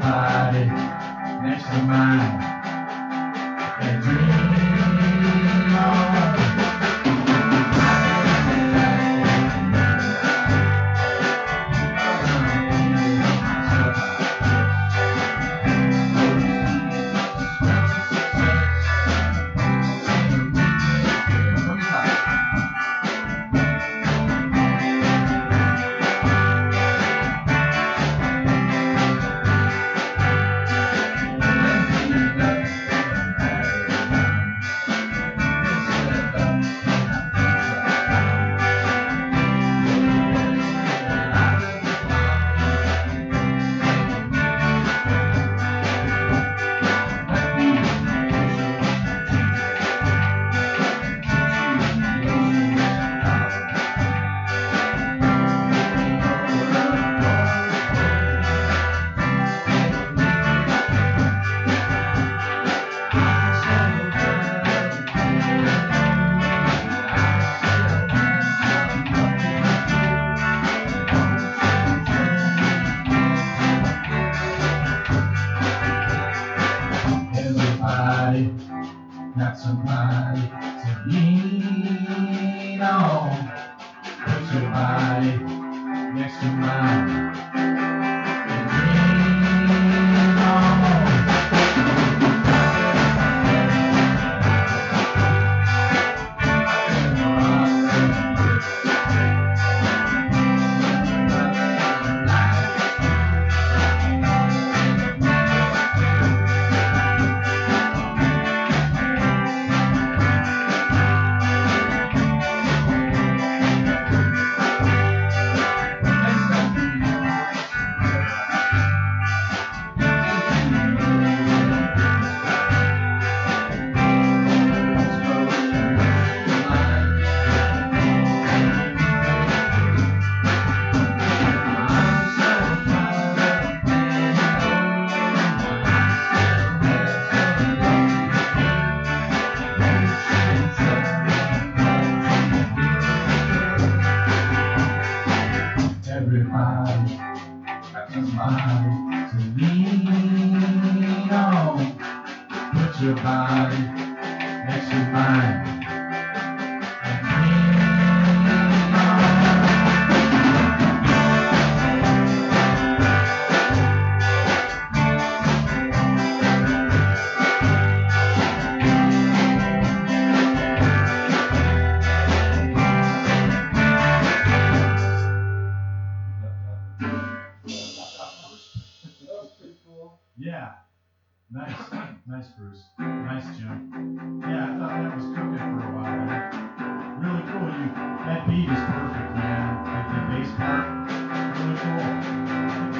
body next to mine and dream on. Got somebody to lean on. Put your body your body next to mine. Nice. Bruce. Nice, Jim. Yeah, I thought that was cooking for a while. Really cool. You that beat is perfect, man. Like the bass part. Really cool.